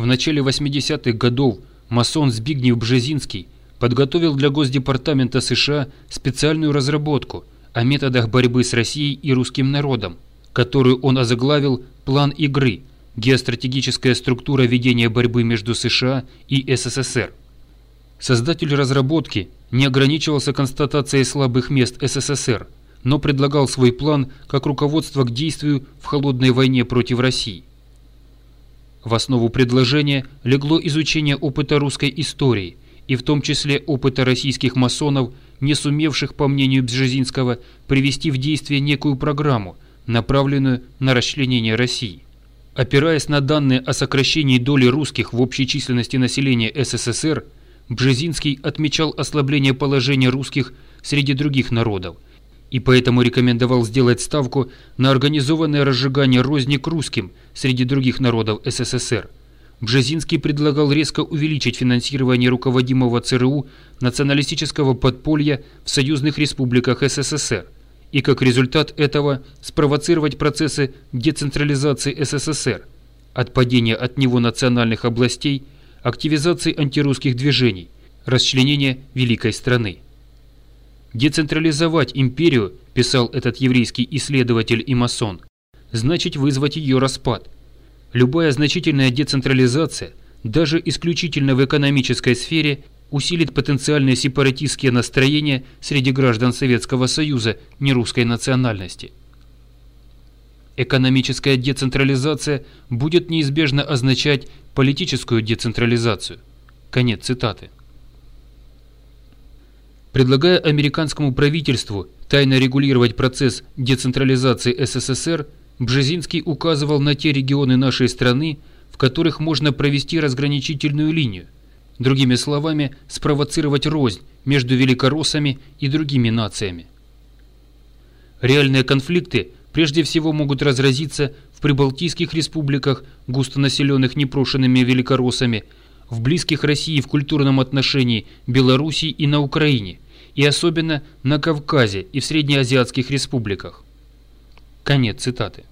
В начале 80-х годов масон Збигнев Бжезинский подготовил для Госдепартамента США специальную разработку о методах борьбы с Россией и русским народом, которую он озаглавил «План игры. Геостратегическая структура ведения борьбы между США и СССР». Создатель разработки не ограничивался констатацией слабых мест СССР, но предлагал свой план как руководство к действию в холодной войне против России. В основу предложения легло изучение опыта русской истории, и в том числе опыта российских масонов, не сумевших, по мнению Бжезинского, привести в действие некую программу, направленную на расчленение России. Опираясь на данные о сокращении доли русских в общей численности населения СССР, Бжезинский отмечал ослабление положения русских среди других народов и поэтому рекомендовал сделать ставку на организованное разжигание розни к русским среди других народов СССР. Бжезинский предлагал резко увеличить финансирование руководимого ЦРУ националистического подполья в союзных республиках СССР и как результат этого спровоцировать процессы децентрализации СССР, от падения от него национальных областей – активизации антирусских движений, расчленения великой страны. Децентрализовать империю, писал этот еврейский исследователь и масон, значит вызвать ее распад. Любая значительная децентрализация, даже исключительно в экономической сфере, усилит потенциальные сепаратистские настроения среди граждан Советского Союза нерусской национальности. Экономическая децентрализация будет неизбежно означать политическую децентрализацию. Конец цитаты. Предлагая американскому правительству тайно регулировать процесс децентрализации СССР, Бжезинский указывал на те регионы нашей страны, в которых можно провести разграничительную линию, другими словами, спровоцировать рознь между великороссами и другими нациями. Реальные конфликты прежде всего могут разразиться в прибалтийских республиках, густонаселенных непрошенными великороссами, в близких России в культурном отношении Белоруссии и на Украине, и особенно на Кавказе и в среднеазиатских республиках. Конец цитаты.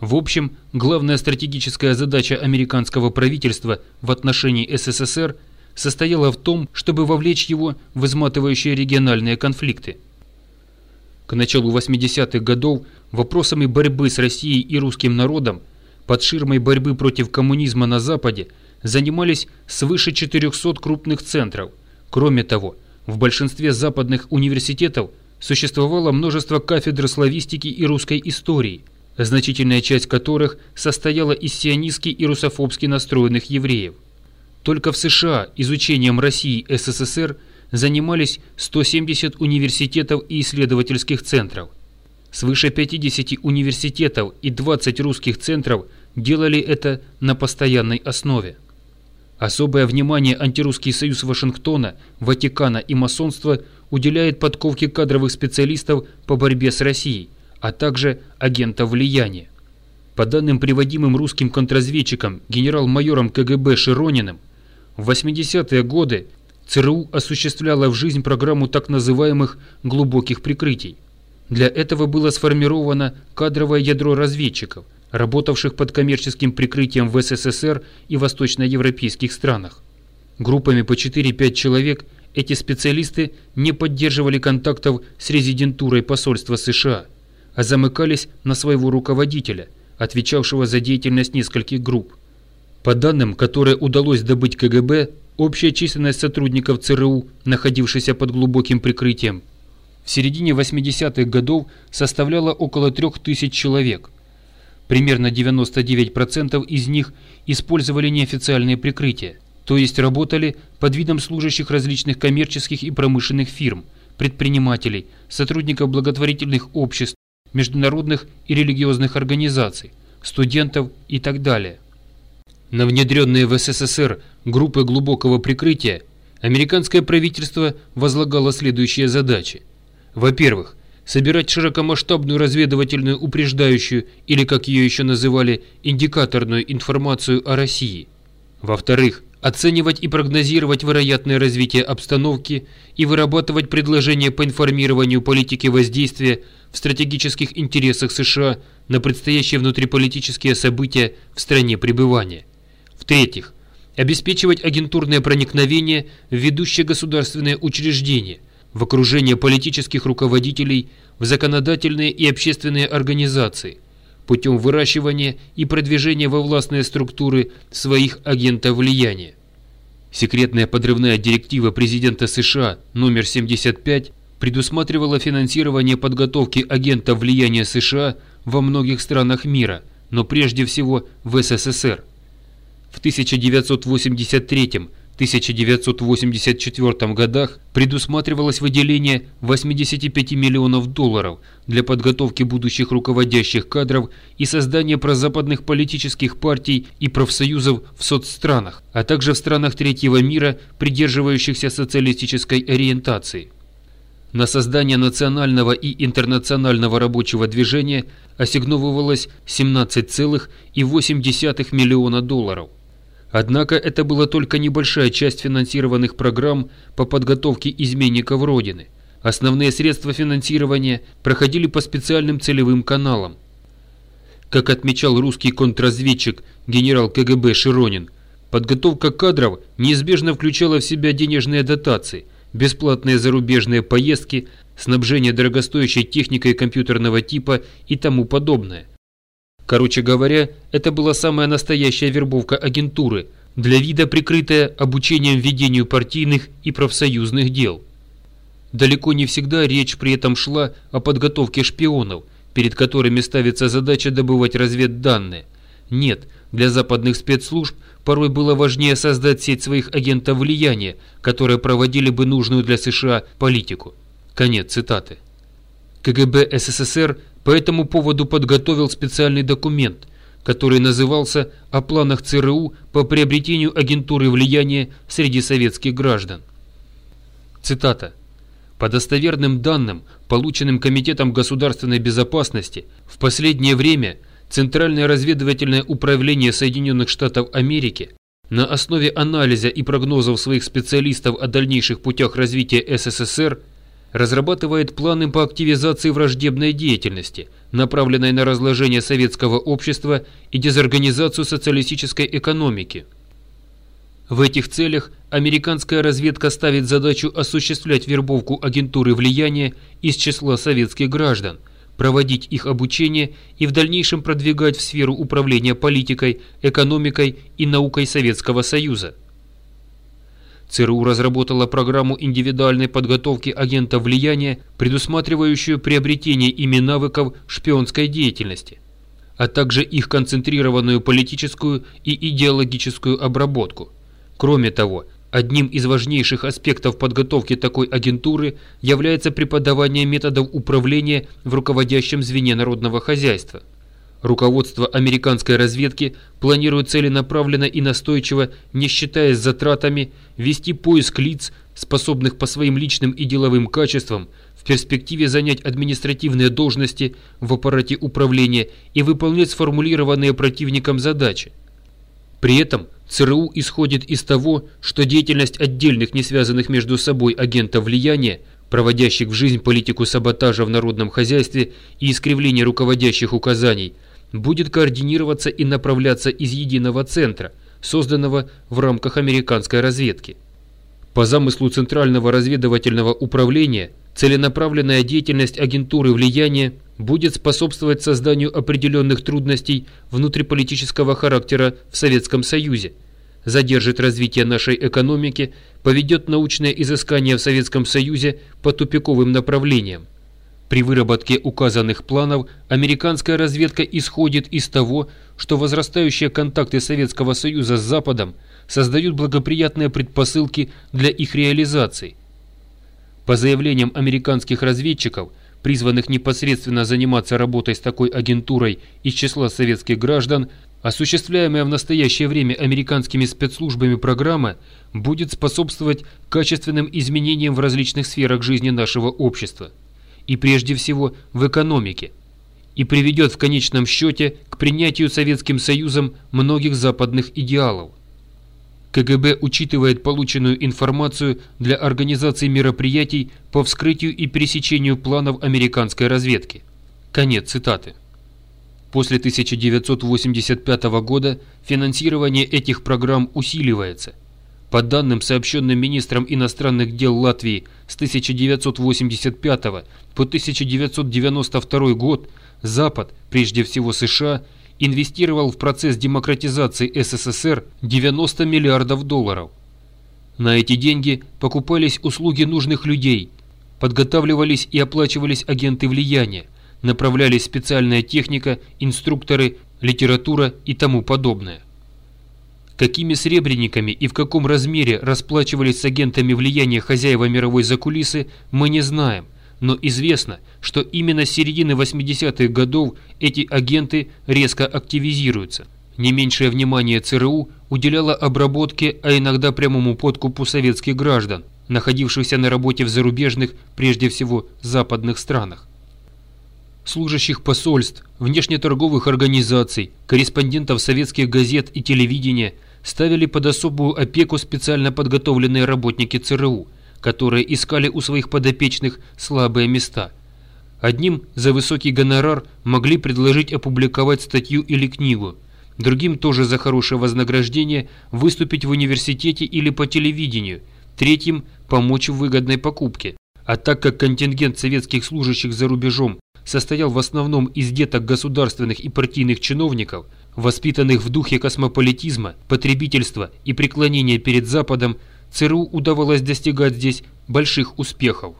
В общем, главная стратегическая задача американского правительства в отношении СССР состояла в том, чтобы вовлечь его в изматывающие региональные конфликты – к началу 80-х годов вопросами борьбы с Россией и русским народом под ширмой борьбы против коммунизма на Западе занимались свыше 400 крупных центров. Кроме того, в большинстве западных университетов существовало множество кафедр славистики и русской истории, значительная часть которых состояла из сионистски и русофобски настроенных евреев. Только в США изучением России СССР – занимались 170 университетов и исследовательских центров. Свыше 50 университетов и 20 русских центров делали это на постоянной основе. Особое внимание Антирусский союз Вашингтона, Ватикана и масонства уделяет подковке кадровых специалистов по борьбе с Россией, а также агентов влияния. По данным, приводимым русским контрразведчиком генерал-майором КГБ Широниным, в 80-е годы ЦРУ осуществляла в жизнь программу так называемых «глубоких прикрытий». Для этого было сформировано кадровое ядро разведчиков, работавших под коммерческим прикрытием в СССР и восточноевропейских странах. Группами по 4-5 человек эти специалисты не поддерживали контактов с резидентурой посольства США, а замыкались на своего руководителя, отвечавшего за деятельность нескольких групп. По данным, которые удалось добыть КГБ, Общая численность сотрудников ЦРУ, находившихся под глубоким прикрытием, в середине 80-х годов составляла около 3000 человек. Примерно 99% из них использовали неофициальные прикрытия, то есть работали под видом служащих различных коммерческих и промышленных фирм, предпринимателей, сотрудников благотворительных обществ, международных и религиозных организаций, студентов и так далее. На внедренные в СССР группы глубокого прикрытия американское правительство возлагало следующие задачи. Во-первых, собирать широкомасштабную разведывательную упреждающую или, как ее еще называли, индикаторную информацию о России. Во-вторых, оценивать и прогнозировать вероятное развитие обстановки и вырабатывать предложения по информированию политики воздействия в стратегических интересах США на предстоящие внутриполитические события в стране пребывания – В-третьих, обеспечивать агентурное проникновение в ведущие государственные учреждения, в окружение политических руководителей, в законодательные и общественные организации, путем выращивания и продвижения во властные структуры своих агентов влияния. Секретная подрывная директива президента США номер 75 предусматривала финансирование подготовки агентов влияния США во многих странах мира, но прежде всего в СССР. В 1983-1984 годах предусматривалось выделение 85 миллионов долларов для подготовки будущих руководящих кадров и создания прозападных политических партий и профсоюзов в соцстранах, а также в странах третьего мира, придерживающихся социалистической ориентации. На создание национального и интернационального рабочего движения ассигновывалось 17,8 миллиона долларов. Однако это была только небольшая часть финансированных программ по подготовке изменников Родины. Основные средства финансирования проходили по специальным целевым каналам. Как отмечал русский контрразведчик генерал КГБ Широнин, подготовка кадров неизбежно включала в себя денежные дотации – бесплатные зарубежные поездки, снабжение дорогостоящей техникой компьютерного типа и тому подобное. Короче говоря, это была самая настоящая вербовка агентуры, для вида прикрытая обучением ведению партийных и профсоюзных дел. Далеко не всегда речь при этом шла о подготовке шпионов, перед которыми ставится задача добывать разведданные. Нет, для западных спецслужб порой было важнее создать сеть своих агентов влияния, которые проводили бы нужную для США политику. Конец цитаты. КГБ СССР по этому поводу подготовил специальный документ, который назывался «О планах ЦРУ по приобретению агентуры влияния среди советских граждан». Цитата. По достоверным данным, полученным Комитетом государственной безопасности, в последнее время – Центральное разведывательное управление Соединенных Штатов Америки на основе анализа и прогнозов своих специалистов о дальнейших путях развития СССР разрабатывает планы по активизации враждебной деятельности, направленной на разложение советского общества и дезорганизацию социалистической экономики. В этих целях американская разведка ставит задачу осуществлять вербовку агентуры влияния из числа советских граждан – проводить их обучение и в дальнейшем продвигать в сферу управления политикой, экономикой и наукой Советского Союза. ЦРУ разработала программу индивидуальной подготовки агентов влияния, предусматривающую приобретение ими навыков шпионской деятельности, а также их концентрированную политическую и идеологическую обработку. Кроме того, Одним из важнейших аспектов подготовки такой агентуры является преподавание методов управления в руководящем звене народного хозяйства. Руководство американской разведки планирует целенаправленно и настойчиво, не считаясь затратами, вести поиск лиц, способных по своим личным и деловым качествам в перспективе занять административные должности в аппарате управления и выполнять сформулированные противником задачи. При этом ЦРУ исходит из того, что деятельность отдельных не связанных между собой агентов влияния, проводящих в жизнь политику саботажа в народном хозяйстве и искривления руководящих указаний, будет координироваться и направляться из единого центра, созданного в рамках американской разведки. По замыслу Центрального разведывательного управления, целенаправленная деятельность агентуры влияния будет способствовать созданию определенных трудностей внутриполитического характера в Советском Союзе, задержит развитие нашей экономики, поведет научные изыскания в Советском Союзе по тупиковым направлениям. При выработке указанных планов американская разведка исходит из того, что возрастающие контакты Советского Союза с Западом создают благоприятные предпосылки для их реализации. По заявлениям американских разведчиков – призванных непосредственно заниматься работой с такой агентурой из числа советских граждан, осуществляемая в настоящее время американскими спецслужбами программа будет способствовать качественным изменениям в различных сферах жизни нашего общества, и прежде всего в экономике, и приведет в конечном счете к принятию Советским Союзом многих западных идеалов. КГБ учитывает полученную информацию для организации мероприятий по вскрытию и пересечению планов американской разведки. Конец цитаты. После 1985 года финансирование этих программ усиливается. По данным, сообщенным министром иностранных дел Латвии с 1985 по 1992 год, Запад, прежде всего США, инвестировал в процесс демократизации СССР 90 миллиардов долларов. На эти деньги покупались услуги нужных людей, подготавливались и оплачивались агенты влияния, направлялись специальная техника, инструкторы, литература и тому подобное. Какими сребрениками и в каком размере расплачивались с агентами влияния хозяева мировой закулисы, мы не знаем, но известно, что именно с середины 80-х годов эти агенты резко активизируются. Не меньшее внимание ЦРУ уделяло обработке, а иногда прямому подкупу советских граждан, находившихся на работе в зарубежных, прежде всего, западных странах. Служащих посольств, внешнеторговых организаций, корреспондентов советских газет и телевидения ставили под особую опеку специально подготовленные работники ЦРУ, которые искали у своих подопечных слабые места. Одним за высокий гонорар могли предложить опубликовать статью или книгу, другим тоже за хорошее вознаграждение выступить в университете или по телевидению, третьим – помочь в выгодной покупке. А так как контингент советских служащих за рубежом состоял в основном из деток государственных и партийных чиновников, воспитанных в духе космополитизма, потребительства и преклонения перед Западом, ЦРУ удавалось достигать здесь больших успехов.